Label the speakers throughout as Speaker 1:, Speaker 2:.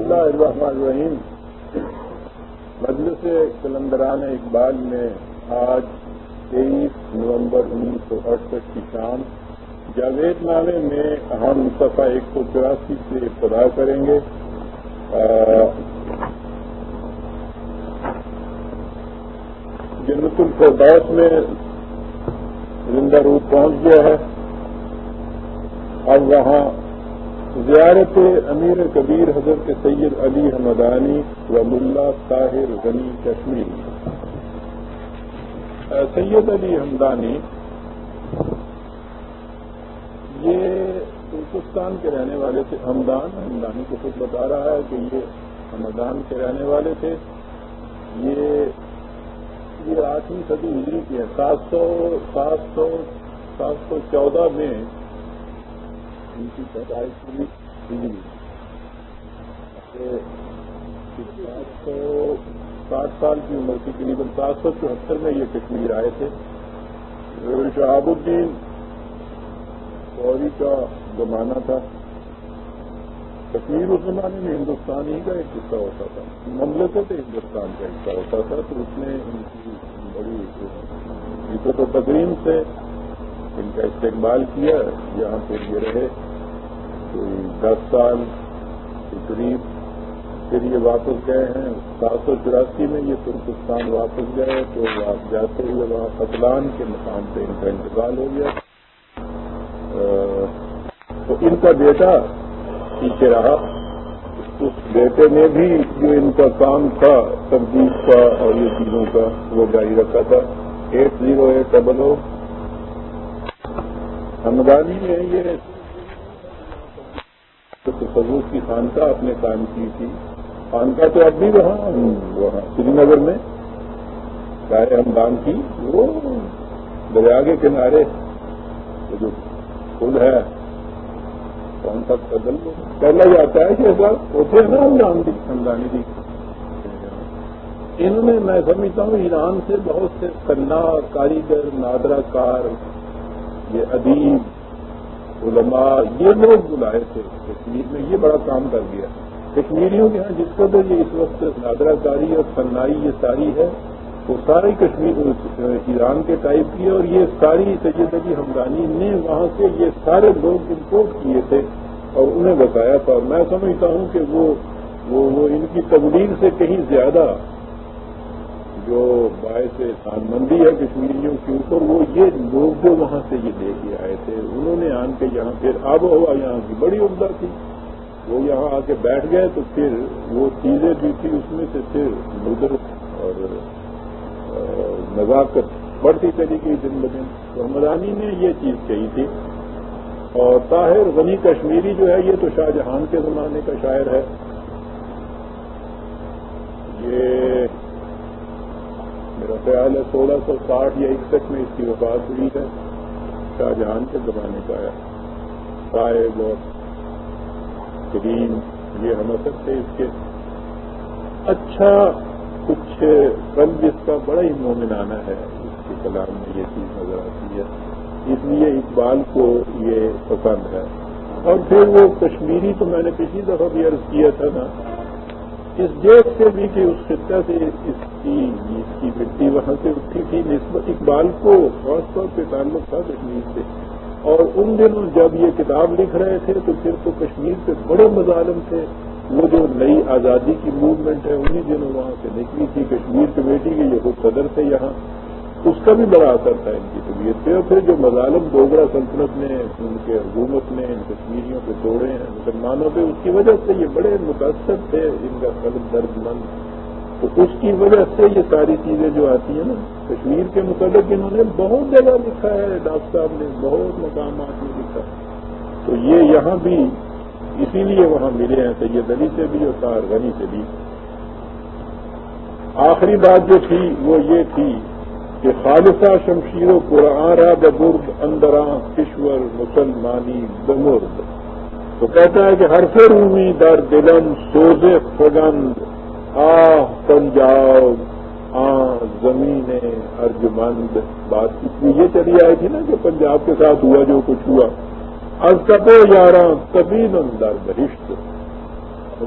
Speaker 1: اللہ الرحمن الرحیم مجلس کلندران اقبال میں آج تیئیس نومبر انیس سو اڑسٹھ کی شام جاوید نامے میں ہم صفحہ ایک سو چوراسی سے ابتدا کریں گے۔ جنت الفردوس میں زندہ روپ پہنچ گیا ہے۔ اب وہاں زیارت امیر کبیر حضرت سید علی حمدانی و ملا طاہر غنی کشمیر۔ سید علی حمدانی، یہ ترکستان کے رہنے والے تھے۔ ہمدان ہمدانی کو خود بتا رہا ہے کہ یہ ہمدان کے رہنے والے تھے۔ یہ آٹھویں صدی ہجری کی ہے۔ سات سو سات سو سات سو چودہ میں کی پیدائش ہوئی سات سو ساٹھ سال کی عمر کی قریب سات سو چوہتر میں یہ کشمیر آئے تھے۔ شہاب الدین فوری کا زمانہ تھا۔ کشمیر اس زمانے میں ہندوستان ہی کا ایک حصہ ہوتا تھا۔ مملکت ہندوستان کا حصہ ہوتا تھا۔ تو اس نے ان کی بڑی عزت و تقریم سے ان کا استقبال کیا۔ یہاں پہ یہ رہے۔ دس سال کے قریب پھر یہ واپس گئے ہیں۔ سات سو چوراسی میں یہ ترکستان واپس گئے تو آپ جاتے ہوئے وہاں قتلان کے مقام پہ ان کا انتقال ہو گیا۔ تو ان کا بیٹا پیچھے رہا۔ اس بیٹے نے بھی جو ان کا کام تھا تبدیل کا اور یہ چیزوں کا، وہ جاری رکھا تھا۔ Eight zero eight double O. Hamdani میں یہ تصوف کی خانقاہ اپنے کام کی تھی۔ خانقاہ تو اب بھی وہاں وہاں سری نگر میں۔ چاہے ہمدان کی، وہ دریا کے کنارے۔ جو پل ہے، کون سا قدل پہلا یہ آتا ہے کہ سر اتنے نا ہمدان دی ہمدانی دی انہوں نے میں سمجھتا ہوں ایران سے بہت سے کنا کاریگر نادرا کار، یہ ادیب علماء، یہ لوگ بلائے تھے، کشمیر میں یہ بڑا کام کر دیا۔ کشمیریوں کے یہاں جس کو تو یہ اس وقت نادرا کاری اور سنائی یہ ساری ہے، وہ سارے کشمیر، ایران کے ٹائپ کی اور یہ ساری سید علی ہمدانی نے وہاں سے یہ سارے لوگ امپورٹ کیے تھے اور انہیں بتایا تھا۔ میں سمجھتا ہوں کہ وہ وہ ان کی تبلیغ سے کہیں زیادہ جو باعث احسان مندی ہے کشمیریوں کے اوپر، وہ یہ لوگ جو وہاں سے یہ لے کے آئے تھے، انہوں نے آن کے یہاں پھر آب و ہوا یہاں کی بڑی عمدہ تھی۔ وہ یہاں آ کے بیٹھ گئے تو پھر وہ چیزیں بھی تھی اس میں سے پھر مدر اور نزاکت بڑھتی چلی گئی دن بدن تو نے یہ چیز کہی تھی۔ اور طاہر غنی کشمیری جو ہے، یہ تو شاہ جہان کے زمانے کا شاعر ہے۔ یہ میرا خیال ہے سولہ سو ساٹھ یا اکسٹھ میں اس کی وفات ہوئی ہے۔ شاہ جہان کے زمانے کا ہے۔ صاحب اور کریم یہ ہم سکتے اس کے اچھا کچھ قلب اس کا بڑا ہی مومنانہ ہے۔ اس کے کلام میں یہ چیز نظر آتی ہے۔ اس لیے اقبال کو یہ پسند ہے۔ اور پھر وہ کشمیری تو میں نے پچھلی دفعہ بھی عرض کیا تھا نا۔ اس دیش سے بھی کہ اس خطہ سے اس کی اس کی مٹی وہاں سے اٹھی تھی، نسبت اقبال کو خاص طور پہ تعلق تھا کشمیر سے۔ اور ان دنوں جب یہ کتاب لکھ رہے تھے تو پھر تو کشمیر پہ بڑے مظالم تھے۔ وہ جو نئی آزادی کی موومنٹ ہے انہیں دنوں وہاں سے نکلی تھی۔ کشمیر کمیٹی کے یہ خود صدر تھے یہاں۔ اس کا بھی بڑا اثر تھا ان کی طبیعت پہ۔ اور پھر جو مظالم ڈوگرا سلطنت نے، ان کے حکومت نے، ان کشمیریوں پہ توڑے ہیں، مسلمانوں پہ، اس کی وجہ سے یہ بڑے متاثر تھے ان کا قلب درد مند۔ تو اس کی وجہ سے یہ ساری چیزیں جو آتی ہیں نا، کشمیر کے متعلق انہوں نے بہت جگہ لکھا ہے، ڈاکٹر صاحب نے بہت مقامات میں لکھا۔ تو یہ یہاں بھی اسی لیے وہاں ملے ہیں، سید علی سے بھی اور تار غنی سے بھی۔ آخری بات جو تھی وہ یہ تھی کہ خالصہ شمشیر و قرآن را ببرد اندراں کشور مسلمانی بمرد. تو کہتا ہے کہ ہر سے رومی در دلم سوز فگند آہ پنجاب آ زمین ارجمند. بات اس میں یہ چلی آئی تھی نا کہ پنجاب کے ساتھ ہوا جو کچھ ہوا. از کپو یاراں کبھی در بہشت.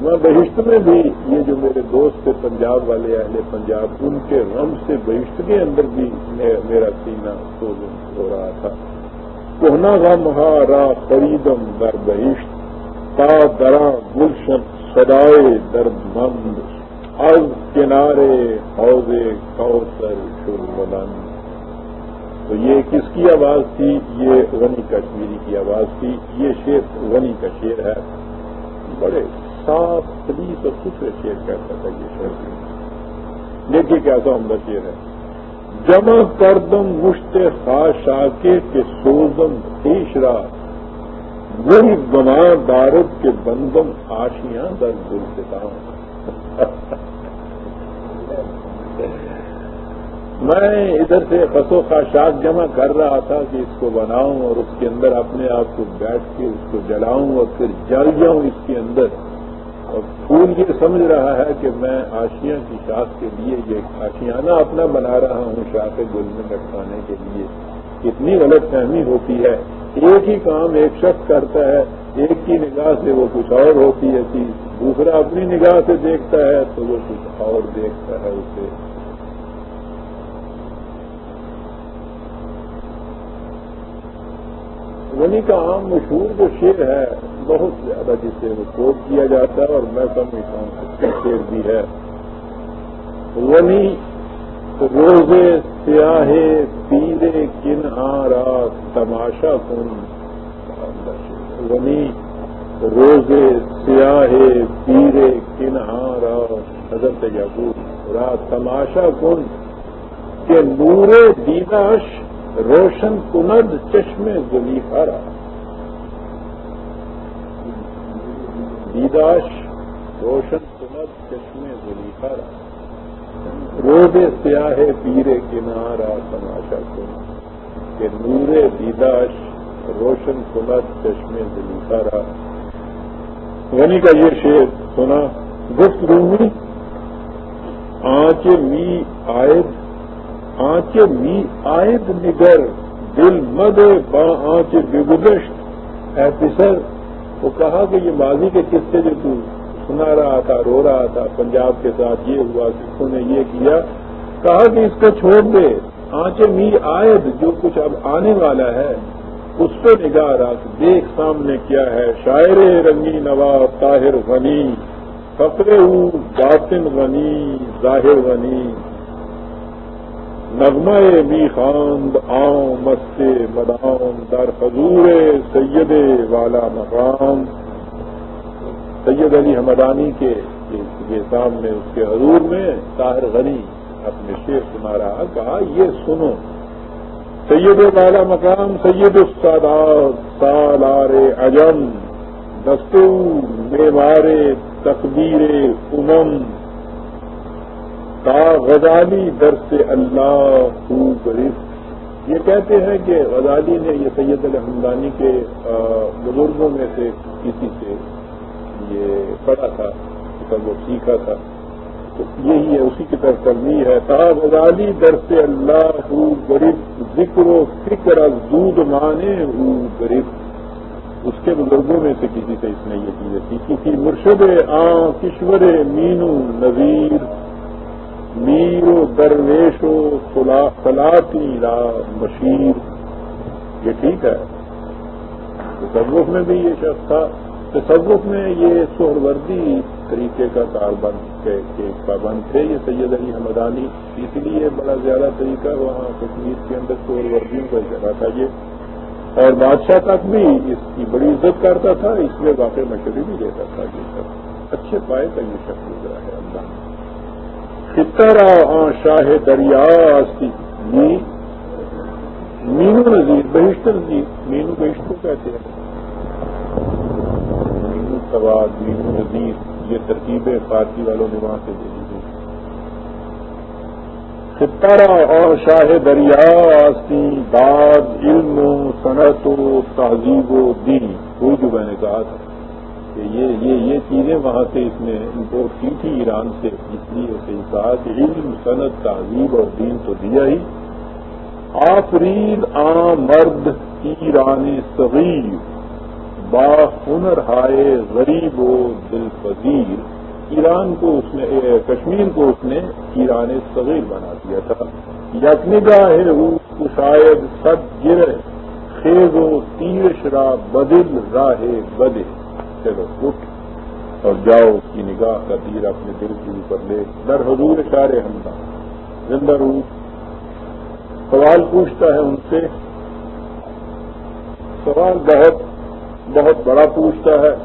Speaker 1: میں بہشت میں بھی یہ جو میرے دوست تھے پنجاب والے اہل پنجاب، ان کے غم سے بہشت کے اندر بھی میرا سینہ سوز ہو رہا تھا۔ کوہنا غم ہارا خریدم در بہشت، تا درا گلشن سدائے درد مند، از کنارے حوضے کوثر شربلند تو یہ کس کی آواز تھی؟ یہ غنی کشمیری کی آواز تھی۔ یہ شیر غنی کا شیر ہے۔ بڑے صاف پلیس اور ستھرے شیر کہتا تھا یہ شیر دیکھیے کیسا عمدہ شیر ہے جمع کردم مشت خاص آ کے سوزم تیسرا گل بنا دارد کے بندم آشیاں در دل سے میں ادھر سے خسو خاشاک جمع کر رہا تھا کہ اس کو بناؤں اور اس کے اندر اپنے آپ کو بیٹھ کے اس کو جلاؤں اور پھر جل جاؤں اس کے اندر۔ اور پھول یہ سمجھ رہا ہے کہ میں آشیاں کی شاخ کے لیے یہ آشیانہ اپنا بنا رہا ہوں شاخ گل میں لٹکانے کے لیے۔ اتنی غلط فہمی ہوتی ہے۔ ایک ہی کام ایک شخص کرتا ہے، ایک کی نگاہ سے وہ کچھ اور ہوتی ہے۔ چیز دوسرا اپنی نگاہ سے دیکھتا ہے تو وہ کچھ اور دیکھتا ہے اسے۔ یعنی غنی کا عام مشہور جو شیر ہے، بہت زیادہ جسے وہ کوٹ کیا جاتا ہے اور میں سمجھتا ہوں اچھا شیر بھی ہے۔ غنی روزے سیاہ پیرے کن آرا تماشا کن۔ غنی روزے سیاہ پیرے کن آرا حضرت یعقوب رات تماشا کن کہ نور دیداش روشن کند چشم زلیفارا دیداش روشن کند چشم زلیفارا روز سیاہ پیرے کنارا تماشا کن کہ نور دیداش روشن کند چشم زلیفارا غنی یعنی کا یہ شعر سنا گفت رومی آنچ می آئے آنچ می آئد نگر، دل مد با آنچ بگدشت اے پسر وہ کہا کہ یہ ماضی کے قصے جو تو سنا رہا تھا، رو رہا تھا، پنجاب کے ساتھ یہ ہوا، سکھوں نے یہ کیا، کہا کہ اس کو چھوڑ دے۔ آنچ می آئد جو کچھ اب آنے والا ہے، اس پہ نگاہ رکھ، دیکھ سامنے کیا ہے۔ شاعر رنگی نواز، طاہر غنی فقر باطن غنی، ظاہر غنی۔ نغمہ می خاند آؤ مست مدام در حضور سید والا مقام، سید علی حمدانی کے سامنے اس کے حضور میں، طاہر غنی اپنے شیر سنا رہا کہا یہ سنو۔ سید والا مقام، سید السادات، سالار اجم دستو میوار تقبیر امم غزالی در سے اللہ خوب غریب۔ یہ کہتے ہیں کہ غزالی نے یہ سید الحمدانی کے بزرگوں میں سے کسی سے یہ پڑھا تھا وہ سیکھا تھا۔ تو یہی ہے، اسی کی طرف کرنی ہے۔ تا غزالی در سے اللہ خوب غریب، ذکر و فکر زود مانے ہو غریب۔ اس کے بزرگوں میں سے کسی سے اس نے یہ چیزیں سیکھی۔ تھی مرشد آ کشور مینو نذیر میر و درویش و فلاطی لا مشیر۔ یہ ٹھیک ہے۔ تصوف میں بھی یہ شخص تھا۔ تصوف میں یہ سہروردی طریقے کا کاربند کے پابند تھے۔ یہ سید علی حمدانی، اس لیے بڑا زیادہ طریقہ وہاں کشمیر کے اندر سہروردیوں کا جگہ تھا یہ۔ اور بادشاہ تک بھی اس کی بڑی عزت کرتا تھا۔ اس لیے واقع مشورے بھی دیتا تھا یہ سب اچھے پائے کا یہ شخص گزرا ہے۔ اللہ سترا شاہ دریا مینو نظیر بہشتر نظیر مینو بہشت کو کہتے ہیں۔ مینو سواد، مینو نظیر، یہ ترکیبیں فارسی والوں نے وہاں سے دے دی ستارہ اور شاہ دریا آستی داد، علم و صنعت و تہذیب و دین۔ وہ جو میں نے کہا تھا۔ کہ یہ یہ یہ چیزیں وہاں سے اس نے امپورٹ کی تھی ایران سے، اس لیے اسے کہا کہ علم، صنعت، تہذیب اور دین تو دیا ہی۔ آفرین آ مرد ایران صغیر، با ہنر ہائے غریب و دل پذیر ایران کو اس نے کشمیر کو اس نے ایران صغیر بنا دیا تھا۔ یکنگاہ ہے شاید سب گر خیز و تیر شراب بدل راہ بدے چلو اٹھ اور جاؤ اس کی نگاہ کا تیر اپنے دل کے اوپر لے۔ در حضور اشارے ہمدہ زندہ روح سوال پوچھتا ہے ان سے۔ سوال بہت بہت بڑا پوچھتا ہے۔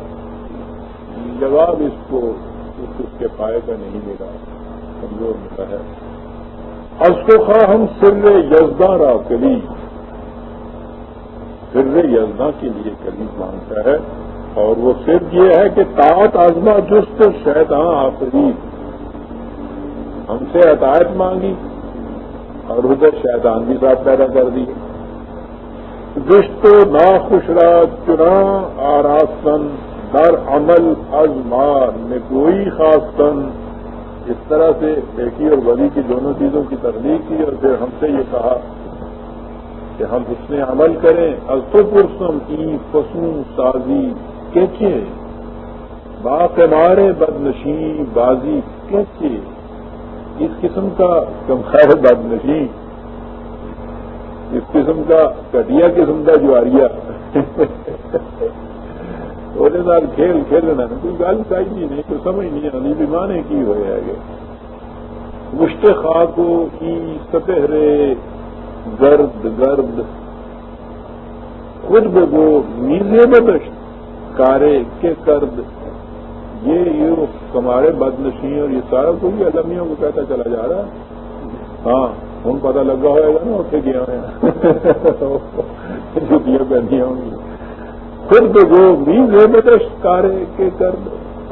Speaker 1: جواب اس کو اس کے پائے کا نہیں ملا۔ کمزور ملا ہے۔ اس کو خواہ ہم سر یزداں را کلی سر یزداں کے لیے کلی مانگتا ہے۔ اور وہ صرف یہ ہے کہ طاعت آزما جست شیطان آفری۔ ہم سے عطایت مانگی اور ادھر شیطان بھی ساتھ پیدا کر دی۔ دشت و ناخشرا چنا آراستن، در عمل ازمار میں کوئی خاص تن اس طرح سے بیٹی اور ولی کی دونوں چیزوں کی تخلیق کی اور پھر ہم سے یہ کہا کہ ہم اس میں عمل کریں۔ تو پرسم کی فسوں سازی۔ کیچے باقمار بدنشی بازی کیچے اس قسم کا خیر بدنشی اس قسم کا کٹیا قسم کا جواریا تھوڑے کھیل کھیلنا کوئی گل چاہیے نہیں، کوئی سمجھ نہیں آنی بھی مانے کی ہوئے ہے مشت خاکو کی سپہرے گرد گرد۔ خود بگو میزے بدشت کارے کے کرد یہ یہ کمارے بدنشی اور یہ سارا کوئی علمیوں کو کہتا چلا جا رہا ہے۔ ہاں ہوں پتا لگا ہوئے گا نا اتنے گیا چھٹیاں پہنتی ہوں گی۔ خود بگو میز ہے بدش کارے کے کرد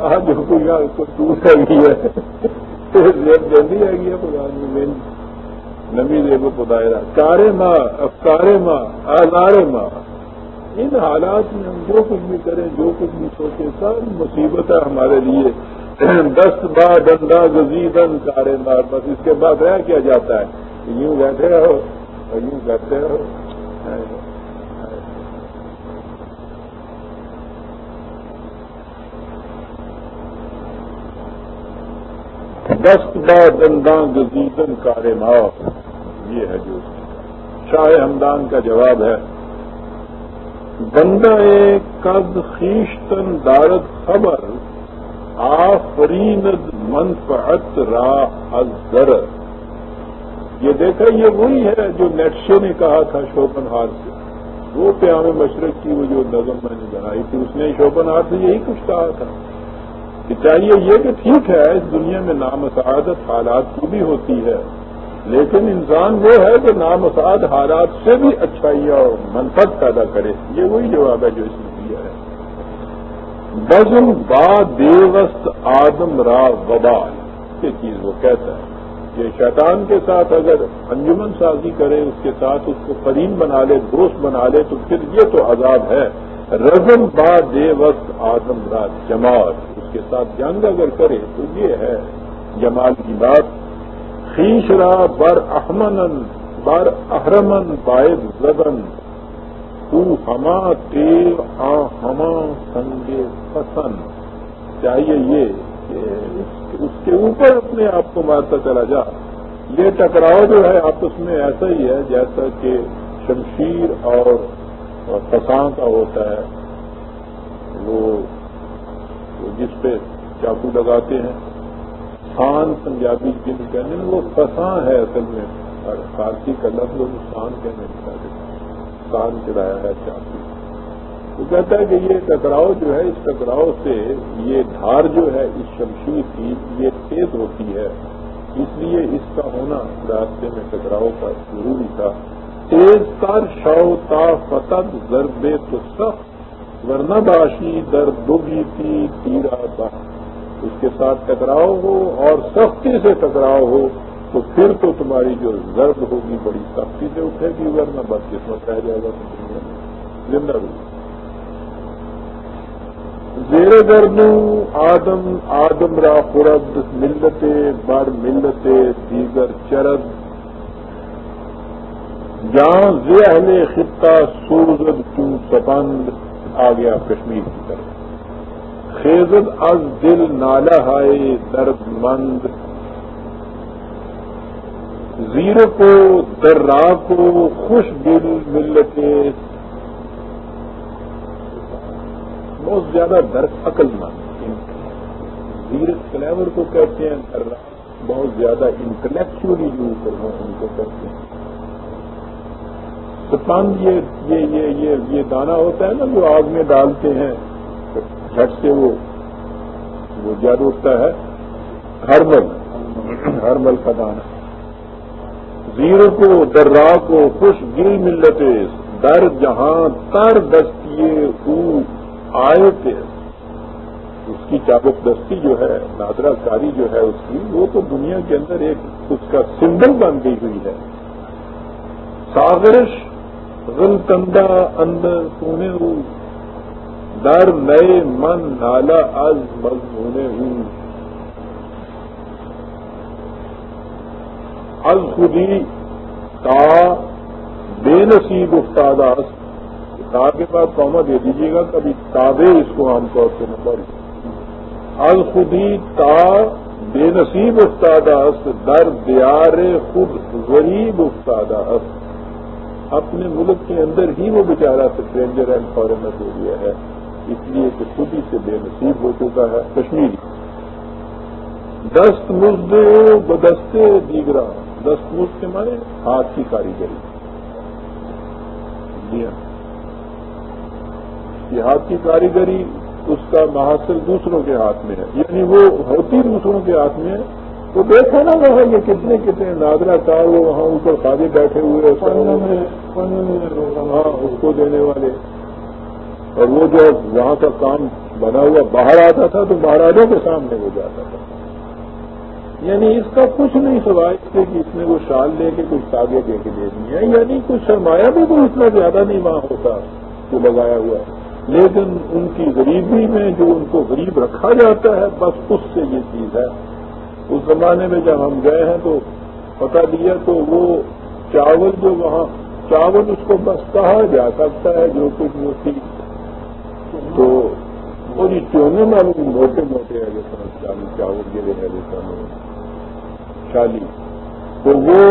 Speaker 1: آج کوئی ٹوٹ گئی ہے۔ جلدی آ گیا پرانی نمی دے کو پدائرا کارے ماں، افکارے ماں، آزارے ماں۔ ان حالات میں ہم جو کچھ بھی کریں، جو کچھ بھی سوچیں سب مصیبت ہے ہمارے لیے دست با ڈنڈا گزیدن کارے مار بس اس کے بعد رہ کیا جاتا ہے یوں بیٹھے رہو اور یوں کرتے رہو۔ دست با ڈنڈا گزیدن کارے مار یہ ہے جو شاہ ہمدان کا جواب ہے۔ بندہ قد خیشتن دارت خبر آفریند منفعت را ازر یہ دیکھا، یہ وہی ہے جو نیٹشے نے کہا تھا شوپن ہار سے۔ وہ پیام مشرق کی وہ جو نظم میں نے بنائی تھی، اس نے شوپن ہار سے یہی کچھ کہا تھا۔ کہ چاہیے یہ کہ ٹھیک ہے، اس دنیا میں نامسعادت حالات کی بھی ہوتی ہے۔ لیکن انسان وہ ہے کہ نامساد حالات سے بھی اچھائیاں اور منفت پیدا کرے۔ یہ وہی جواب ہے جو اس نے دیا ہے۔ بزم با دیوست آدم را وبا یہ چیز وہ کہتا ہے۔ کہ شیطان کے ساتھ اگر انجمن سازی کرے، اس کے ساتھ اس کو فریم بنا لے دوست بنا لے، تو پھر یہ تو عذاب ہے۔ رزم با دیوست آدم را جماعت اس کے ساتھ جنگ اگر کرے تو یہ ہے جمال کی بات۔ خیشرا بر احمن بر احرمن باعد زبن تو ہما تیل آ ہما سنگے پسند چاہیے یہ کہ اس کے اوپر اپنے آپ کو مارتا چلا جا۔ یہ ٹکراؤ جو ہے، آپس میں ایسا ہی ہے جیسا کہ شمشیر اور پسان کا ہوتا ہے۔ وہ جس پہ چاقو لگاتے ہیں۔ فان پنجابی جن کہنے وہ فساں ہے اصل میں۔ فارسی کا لفظ سان کہنے لگا سان چڑھایا ہے۔ چاقو وہ کہتا ہے کہ یہ ٹکراؤ جو ہے، اس ٹکراؤ سے یہ دھار جو ہے، اس شمشیر کی یہ تیز ہوتی ہے۔ اس لیے اس کا ہونا راستے میں ٹکراؤ کا ضروری تھا۔ تیز تر شو تا فتد ضربے تو سخت، ورنہ باشی در دگی تھی تیرا بخت۔ اس کے ساتھ ٹکراؤ ہو اور سختی سے ٹکراؤ ہو، تو پھر تو تمہاری جو ضرب ہوگی بڑی سختی سے اٹھے گی، ورنہ بس قسمت رہ جائے گا زندہ روح زیر گردوں آدم آدم را خرد ملتے بر ملتے دیگر چرد۔ جہاں زہل خطہ سوزد کیوں سپند آ گیا کشمیر کی طرف۔ خیزت از دل نالا ہائے درد مند زیر کو درا کو خوش دل ملتے بہت زیادہ درد عقل مند زیرت فلیور کو کہتے ہیں درا بہت زیادہ انٹلیکچولی یوز کرنا ان کو کہتے ہیں۔ سپند یہ یہ یہ یہ یہ دانا ہوتا ہے نا جو آگ میں ڈالتے ہیں۔ جھٹ سے وہ وہ جد اٹھتا ہے ہرمل ہرمل کا دانا۔ زیر کو درا کو، خوش گل ملتے در جہاں تر دستیے او آئے تھے۔ اس کی چابک دستی جو ہے نادرا کاری جو ہے اس کی، وہ تو دنیا کے اندر ایک اس کا سمبل بن گئی ہوئی ہے۔ ساگرش غلطندہ اندر سونے ہوں در نئے من نالا از مضمونے ہوں از خودی تا بے نصیب افتادہ تا کے بعد قوما دے دیجیے گا کبھی تابے اس کو عام طور سے نہ پڑی از خودی تا بے نصیب افتادہ در دیار خود غریب افتادہ است۔ اپنے ملک کے اندر ہی وہ بیچارہ اسٹرینجر اینڈ فارنر ہو گیا ہے۔ اس لیے کہ خود ہی سے بے نصیب ہو چکا ہے کشمیری دست مزد بدستے دیگرا دست مزد کے مارے ہاتھ کی کاریگری۔ جی ہاں یہ ہاتھ کی کاریگری اس کا محاصل دوسروں کے ہاتھ میں ہے۔ یعنی وہ ہوتی دوسروں کے ہاتھ میں ہے۔ تو دیکھو نا وہاں یہ کتنے کتنے نادرا کار وہ وہاں اوپر خالی بیٹھے ہوئے اس کو دینے والے۔ اور وہ جو وہاں کا کام بنا ہوا باہر آتا تھا تو مہاراجوں کے سامنے وہ جاتا تھا۔ یعنی اس کا کچھ نہیں سوائے کہ اس نے وہ شال لے کے کچھ تاگے دے کے دے دی ہے یعنی کچھ سرمایہ بھی تو اتنا زیادہ نہیں وہاں ہوتا جو لگایا ہوا لیکن ان کی غریبی میں جو ان کو غریب رکھا جاتا ہے، بس اس سے یہ چیز ہے۔ اس زمانے میں جب ہم گئے ہیں تو پتہ دیا تو وہ چاول جو وہاں، چاول اس کو بس کہا جا سکتا ہے جو کچھ موٹی تو وہ جی چونے معلوم موٹے موٹے ہے جیسا چالی چاول گرے ہیں جیسا چالی تو وہ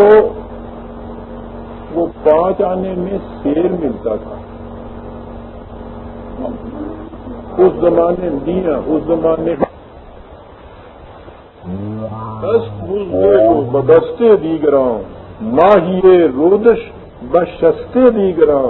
Speaker 1: وہ پانچ آنے میں شیر ملتا تھا۔ اس زمانے میاں اس زمانے بدستے دیگراں ماہیے رودش بشستے دیگراں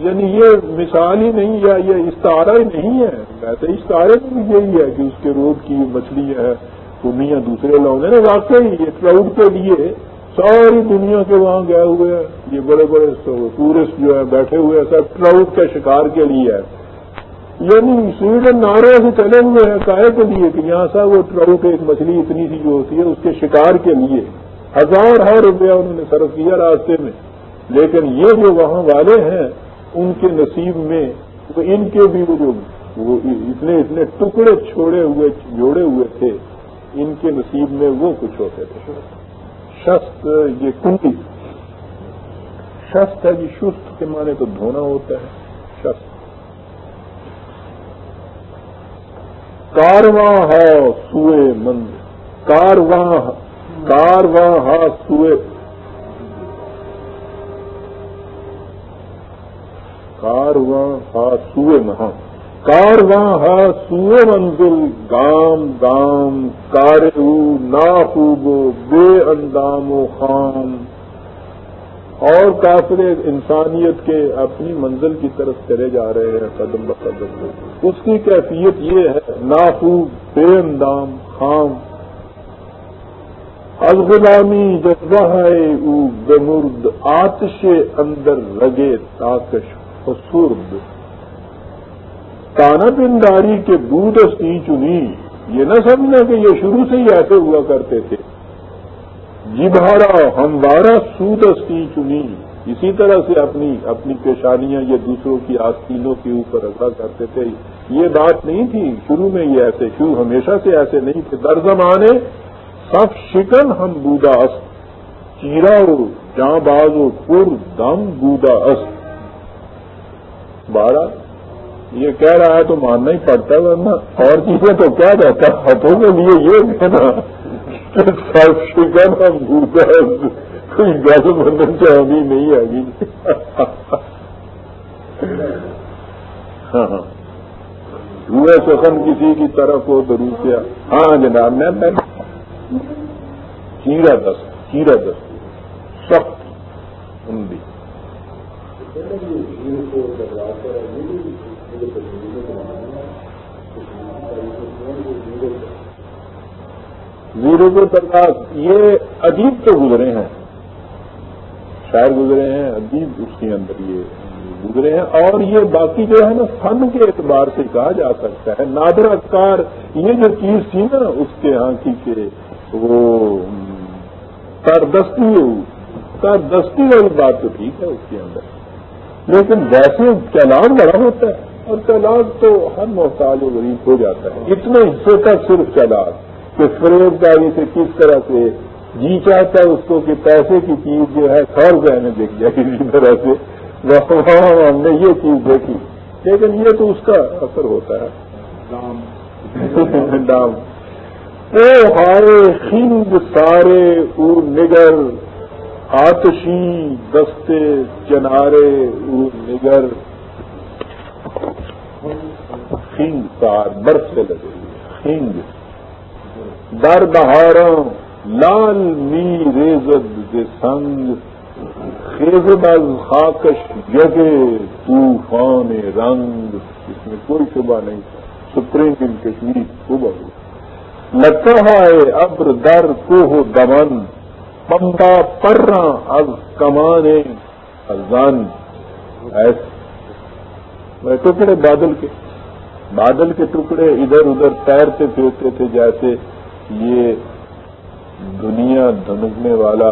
Speaker 1: یعنی یہ مثال ہی نہیں ہے، یہ استعارہ ہی نہیں ہے۔ ویسے استعارے میں بھی یہی ہے کہ اس کے رود کی مچھلی ہے تو میاں دوسرے لوگ ہیں نا واقعی یہ ٹراؤڈ کے لیے ساری دنیا کے وہاں گئے ہوئے ہیں۔ یہ بڑے بڑے ٹورسٹ جو ہیں بیٹھے ہوئے ہیں سب ٹراؤڈ کے شکار کے لیے ہے۔ یعنی سویڈن نارے سے چلے ہوئے ہیں کائے کے لیے کہ یہاں سا وہ ٹراؤٹ ایک مچھلی اتنی سی جو ہوتی ہے، اس کے شکار کے لیے۔ ہزار ہر روپیہ انہوں نے صرف کیا راستے میں۔ لیکن یہ جو وہاں والے ہیں ان کے نصیب میں، تو ان کے بھی وہ جو اتنے اتنے ٹکڑے چھوڑے ہوئے، جوڑے ہوئے تھے، ان کے نصیب میں وہ کچھ ہوتے تھے۔ شست یہ کنڈی شست ہے جی شست کے معنی تو دھونا ہوتا ہے، شست۔ کارواں ہا سوئے مند، کارواں کارواں ہا سوئے کارواں ہا سوئے مہا کارواں ہا سوئے منزل گام گام کارو نا خوبو بے اندام و خام اور کافر انسانیت کے اپنی منزل کی طرف چلے جا رہے ہیں قدم بقدم اس کی کیفیت یہ ہے ناخوب بے اندام خام از غلامی جذبہ ہے او بمرد آتش اندر لگے تاکش فسرد تانا پنداری کے بودستی چنی، یہ نہ سمجھنا کہ یہ شروع سے ہی ایسے ہوا کرتے تھے۔ جبہارا ہموارا سودستی چنی۔ اسی طرح سے اپنی اپنی پیشانیاں یہ دوسروں کی آستینوں کے اوپر رکھا کرتے تھے۔ یہ بات نہیں تھی، شروع میں یہ ایسے، شروع ہمیشہ سے ایسے نہیں تھے۔ در زمانے سب شکن ہم بودا است، چیرا ہو جاں باز ہو پور دم بودا است۔ بارہ یہ کہہ رہا ہے تو ماننا ہی پڑتا ہے، ورنہ اور چیزیں تو کیا رہتا ہے؟ ہاتھوں کے لیے یہ کہنا شکن ہم کوئی گل بندن چاہیے نہیں آگی جی۔ ہاں ہاں۔ سخن کسی کی طرف ہو ضرور کیا۔ ہاں جناب، میں چیرا دست چیرا دست۔ سخت ہندی زیرو کو درخواست یہ عجیب تو گزرے ہیں۔ شاعر گزرے ہیں، عجیب اس کے اندر یہ گزرے ہیں۔ اور یہ باقی جو ہے نا، فن کے اعتبار سے کہا جا سکتا ہے۔ نادر اکار یہ جو چیز تھی نا اس کے ہاں کی وہ تردستی تردستی والی بات تو ٹھیک ہے اس کے اندر۔ لیکن ویسے چلاک بڑا ہوتا ہے، اور چلاک تو ہر محتاج و غریب ہو جاتا ہے۔ اتنے حصے تک صرف چلاک کہ فریب داری سے کس طرح سے جی چاہتا ہے اس کو کہ پیسے کی چیز جو ہے سو روپئے میں دیکھ جائے کسی طرح سے۔ ہم نے یہ چیز دیکھی۔ لیکن یہ تو اس کا اثر ہوتا ہے۔ ڈام او ہارے خنگ سارے او نگر آتشی دستے چنارے او نگر۔ خنگ سار برف سے لگے۔ خنگ در بہاروں لال می ریزد سنگ، خیز از خاکش جگے طوفان رنگ۔ اس میں کوئی شبہ نہیں سپریم ان کشمیر صبح لگتا ہے ابر در کوہ دمن پمبا پرا از کمانے زن ایسے ٹکڑے بادل کے بادل کے ٹکڑے ادھر ادھر تیرتے پھرتے تھے جیسے یہ دنیا دھنکنے والا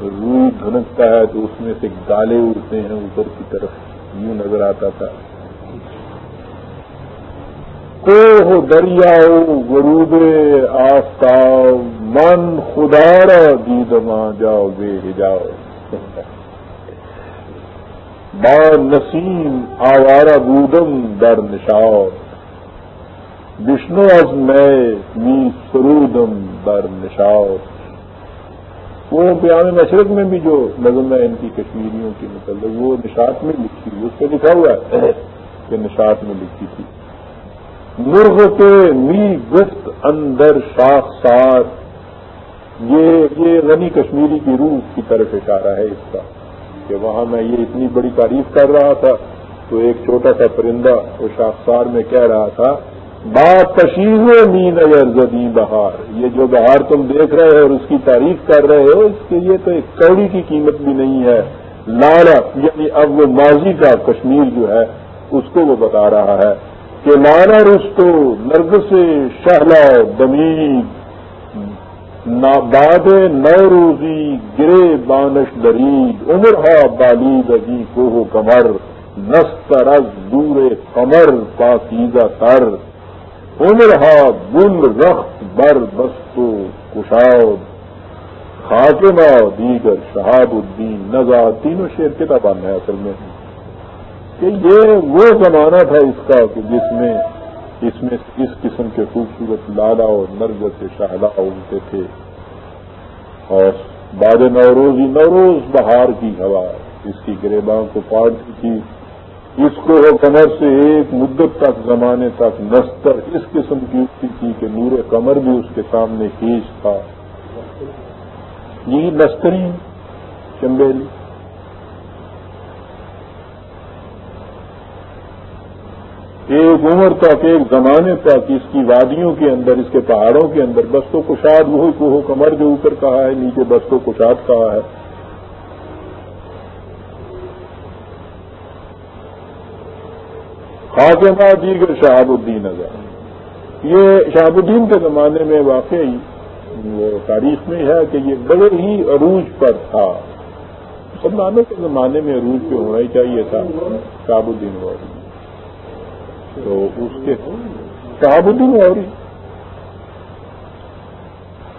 Speaker 1: روئی دھنکتا ہے تو اس میں سے گالے اڑتے ہیں اوپر کی طرف، یوں نظر آتا تھا۔ کوہ دریاؤ غروب آفتاب، من خدارا دیدما جاؤ، بے جاؤ با نسیم آوارا بودم در نشاؤ وشنو از میں، می سرودم در نشاؤ وہ پیام مشرق میں بھی جو نظم ہے، ان کی کشمیریوں کی متعلق، وہ نشاط میں لکھی ہوئی اس پہ لکھا ہوا ہے کہ نشاط میں لکھی تھی۔ مرغ کے می گفت اندر شاخ سات یہ یہ غنی کشمیری کی روح کی طرف اشارہ ہے اس کا، کہ وہاں میں یہ اتنی بڑی تعریف کر رہا تھا، تو ایک چھوٹا سا پرندہ وہ شاخسار میں کہہ رہا تھا بات تشیز مین زدی بہار، یہ جو بہار تم دیکھ رہے ہو اور اس کی تعریف کر رہے ہو، اس کے لیے تو ایک کوڑی کی قیمت بھی نہیں ہے۔ لالا یعنی اب وہ ماضی کا کشمیر جو ہے، اس کو وہ بتا رہا ہے کہ لالا رستو نرگ سے شہلا بمی باد نو روزی گرے بانش دری عمر ہا بالی دگی کو کمر نستر از دور کمر پاکیزہ تر۔ عمرہ بل رخت بر بستو کشاد، خاتمہ دیگر شہاب الدین نزا تینوں شیر کتاب آنا ہے اصل میں۔ کہ یہ وہ زمانہ تھا اس کا کہ جس میں اس میں اس قسم کے خوبصورت لالا اور نرگ سے شہلا اگتے تھے۔ اور باد نوروزی، نوروز بہار کی ہوا، اس کی گریباں کو پاڑتی تھی۔ اس کو کمر سے ایک مدت تک، زمانے تک نستر، اس قسم کی اٹھتی تھی کہ نور کمر بھی اس کے سامنے کھینچ تھا۔ یہ نستری چمبیلی۔ ایک عمر تک، ایک زمانے تک اس کی وادیوں کے اندر، اس کے پہاڑوں کے اندر، بستوں کشاد، وہی کوہ کمر جو اوپر کہا ہے، نیچے بستوں کشاد کہا ہے۔ خاتمہ دیگر شہاب الدین اگر یہ شہاب الدین کے زمانے میں واقعی تاریخ میں ہے کہ یہ بڑے ہی عروج پر تھا۔ مسلمانوں کے زمانے میں عروج پہ ہونا ہی چاہیے تھا۔ شہاب الدین غوری۔ تو اس کے شہاب الدین غوری۔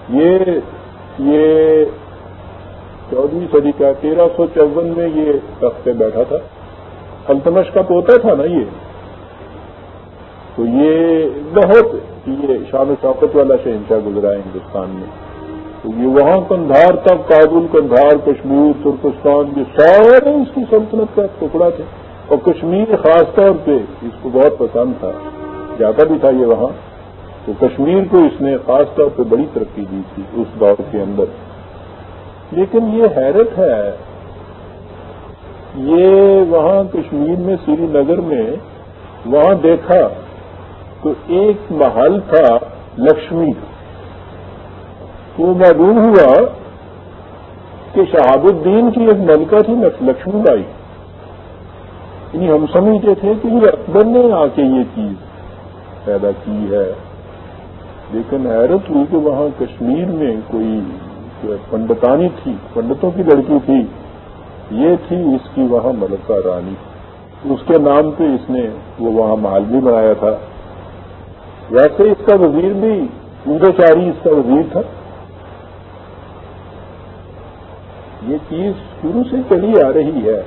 Speaker 1: یہ یہ چودہویں صدی کا تیرہ سو چون میں یہ تخت پہ بیٹھا تھا۔ التمش کا پوتا تھا نا یہ؟ تو یہ بہت یہ شان شوقت والا شہنشاہ گزرا ہے ہندوستان میں۔ تو یہ وہاں کندھار تک، کابل کندھار، کشمیر، ترکستان، یہ سارے اس کی سلطنت کا ٹکڑا تھے۔ اور کشمیر خاص طور پہ اس کو بہت پسند تھا جاتا بھی تھا یہ وہاں۔ تو کشمیر کو اس نے خاص طور پہ بڑی ترقی دی تھی اس دور کے اندر۔ لیکن یہ حیرت ہے، یہ وہاں کشمیر میں سری نگر میں وہاں دیکھا تو ایک محل تھا لکشمی وہ معلوم ہوا کہ شہاب الدین کی ایک ملکہ تھی لکشمی بائی۔ یعنی ہم سمجھتے تھے کہ یہ اکبر نے آ کے یہ چیز پیدا کی ہے۔ لیکن حیرت ہوئی کہ وہاں کشمیر میں کوئی پنڈتانی تھی، پنڈتوں کی لڑکی تھی۔ یہ تھی اس کی وہاں ملکہ رانی۔ اس کے نام پہ اس نے وہ وہاں محل بھی بنایا تھا۔ ویسے اس کا وزیر بھی پورے اس کا وزیر تھا۔ یہ چیز شروع سے چلی آ رہی ہے۔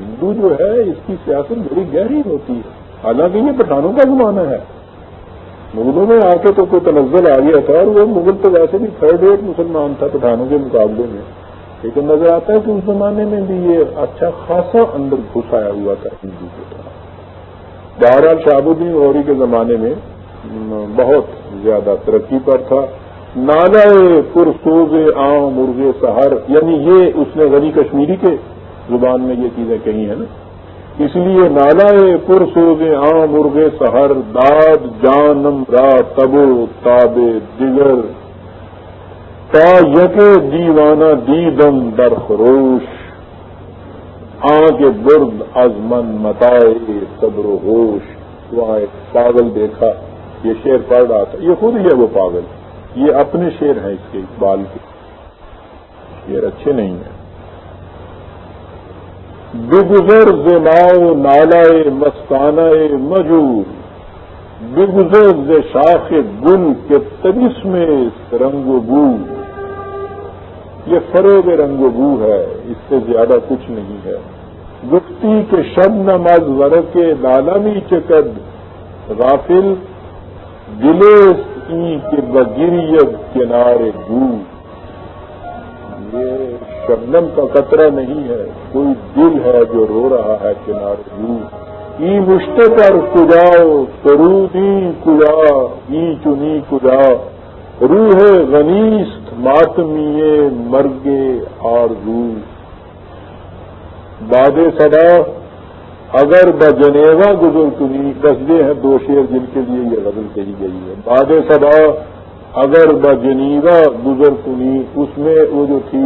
Speaker 1: ہندو جو ہے، اس کی سیاست بڑی گہری ہوتی ہے۔ حالانکہ یہ پٹھانوں کا زمانہ ہے۔ مغلوں میں آ کے تو کوئی تنزل آ گیا تھا اور وہ مغل تو ویسے بھی تھرڈ ریٹ مسلمان تھا پٹھانوں کے مقابلے میں۔ لیکن نظر آتا ہے کہ اس زمانے میں بھی یہ اچھا خاصا اندر گھسایا ہوا تھا ہندو کے طرح بہرحال شاہب الدین غوری کے زمانے میں بہت زیادہ ترقی پر تھا۔ نالا پرسوز آم مرغے سہر یعنی یہ اس نے غنی کشمیری کے زبان میں یہ چیزیں کہی ہیں نا۔ اس لیے نالا پرسوز آم مرغے سہر، داد جانم را تبو تاب دیگر تا یکے دیوانہ دیدم در خروش آ کے برد ازمن متائے صبر و ہوش۔ وہاں ایک پاگل دیکھا۔ یہ شیر پڑھ رہا تھا۔ یہ خود ہی ہے وہ پاگل۔ یہ اپنے شیر ہیں اس کے اقبال کے۔ شیر اچھے نہیں ہیں۔ بگزر زماؤ نالائے مستانہ مجور۔ بگزر ز شاخ گل کے تبس میں رنگ و بو۔ یہ فروغ رنگ و بو ہے، اس سے زیادہ کچھ نہیں ہے۔ گفتی کے شب نماز ورق دالمی چکد۔ غافل دلیس ای کے بگریت کنارے بو یہ شبنم کا قطرہ نہیں ہے۔ کوئی دل ہے جو رو رہا ہے کنارے بو ای مشتے پر کجاؤ ترودی کجا ای چنی کجا روح غنیس ماتمیے مرگے اور رو باد صدا اگر ب جنیوا گزر کنی دسدے ہیں دو شیر جن کے لیے یہ غزل کہی گئی ہے۔ باد صدا اگر ب جنیوا گزر کنی اس میں وہ جو تھی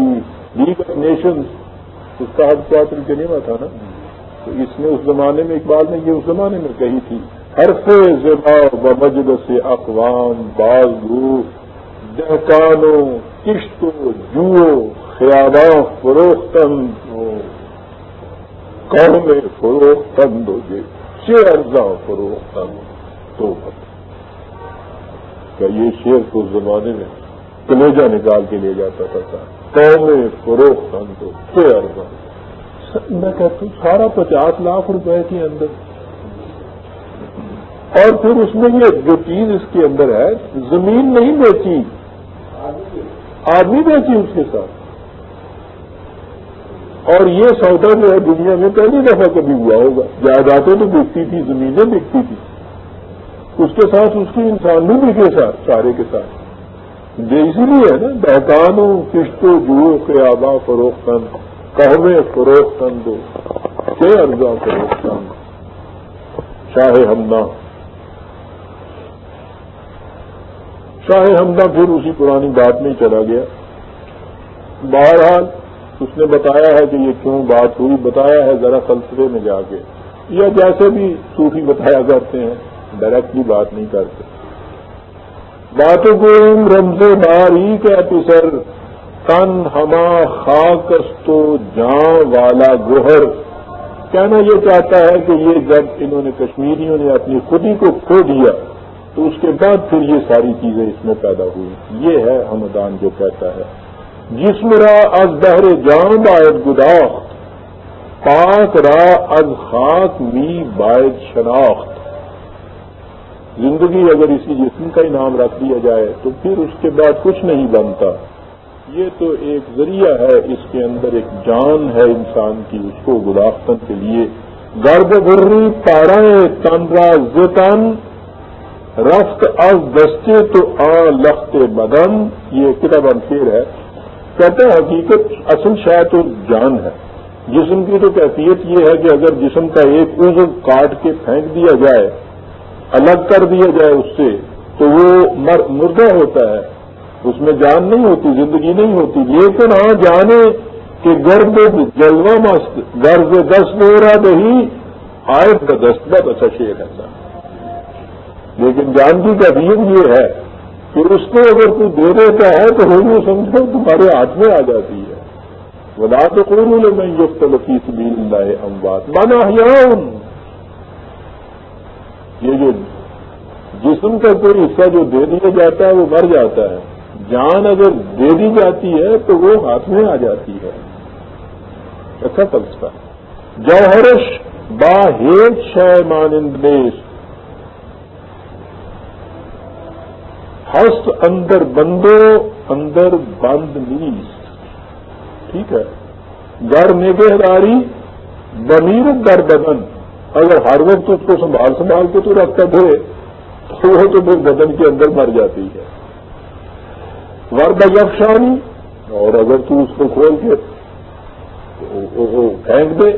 Speaker 1: لیگ آف نیشنز اس کا حد کیا جنیوا تھا نا؟ تو اس نے اس زمانے میں اقبال نے یہ اس زمانے میں کہی تھی، ہر سے زبا بجد سے اقوام باز دہکانو کشت جو خیالاں فروختن قوم فروختن دو جے شیر ارزا فروختن تو کیا یہ شیر تو زمانے میں کلیجا نکال کے لے جاتا تھا قوم فروختن دو چھ ارزا میں کہتا ہوں، سارا پچاس لاکھ روپے کے اندر۔ اور پھر اس میں یہ جو چیز اس کے اندر ہے، زمین نہیں بیچی۔ آدمی بیچی اس کے ساتھ۔ اور یہ سودا جو ہے دنیا میں پہلی دفعہ کبھی ہوا ہوگا۔ جائیدادیں تو بکتی تھی، زمینیں بکتی تھی۔ اس کے ساتھ اس کی انسان بھی بکے ساتھ، سارے کے ساتھ۔ یہ اسی لیے ہے نا بہتانوں کشتوں جو کے آبا فروختن کہوے فروختن دو۔ کے ارزا فروختن؟ شاہ ہمنا شاہ حمدہ پھر اسی پرانی بات میں چلا گیا۔ بہرحال اس نے بتایا ہے کہ یہ کیوں بات ہوئی؟ بتایا ہے ذرا فلسفے میں جا کے۔ یا جیسے بھی صوفی بتایا کرتے ہیں ڈائریکٹلی بات نہیں کرتے۔ باتوں کو رمز باری کے پسر تن ہما خاکستو جاں والا گوہر۔ کہنا یہ چاہتا ہے کہ یہ جب انہوں نے کشمیریوں نے اپنی خودی کو کھو دیا، تو اس کے بعد پھر یہ ساری چیزیں اس میں پیدا ہوئی یہ ہے ہمدان جو کہتا ہے۔ جسم را از بہر جان باعد گداخت. پاک را از خاک می باعد شناخت. زندگی اگر اسی جسم کا انعام رکھ دیا جائے تو پھر اس کے بعد کچھ نہیں بنتا. یہ تو ایک ذریعہ ہے اس کے اندر ایک جان ہے انسان کی اس کو گلافتن کے لیے. گرد برری پارائے تنرا زتن، رفت از دستے تو آ لخت بدن. یہ کتاب انفیر ہے. کہتے ہیں حقیقت اصل شاید تو جان ہے۔ جسم کی تو کیفیت یہ ہے کہ اگر جسم کا ایک عزو کاٹ کے پھینک دیا جائے، الگ کر دیا جائے اس سے، تو وہ مردہ ہوتا ہے۔ اس میں جان نہیں ہوتی، زندگی نہیں ہوتی۔ لیکن ہاں جانے کہ گرد جلوہ مست، گرد دست میرا نہیں آئے دست بہت اچھا شیر ہے۔ لیکن جان کی کبیت یہ ہے کہ اس کو اگر کوئی دے دیتا ہے تو وہ سمجھو تمہارے ہاتھ میں آ جاتی ہے۔ ولا تو قرول میں یوگ تلفی سبیل لائے اموات مانا یہ جو جسم کا کوئی حصہ جو دے دیا جاتا ہے وہ مر جاتا ہے۔ جان اگر دے دی جاتی ہے تو وہ ہاتھ میں آ جاتی ہے۔ اچھا فلسفہ۔ جوہرش با ہیٹ شہ مانندیش ہست اندر بندو، اندر بند نیس ٹھیک ہے۔ گر نگہداری بمیر در بدن اگر ہر وقت اس کو سنبھال سنبھال کے تو رکھتا تھے تو وہ تو بدن کے اندر مر جاتی ہے۔ ورد یکشانی، اور اگر تو اس کو کھول کے پھینک دے،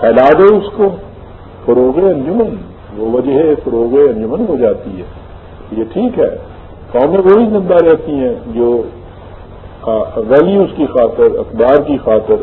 Speaker 1: پھیلا دے اس کو، فروغ انجمن۔ وہ وجہ ہے، فروغ انجمن ہو جاتی ہے۔ یہ ٹھیک ہے۔ قومیں وہی زندہ رہتی ہیں جو ویلیوز کی خاطر اخبار کی خاطر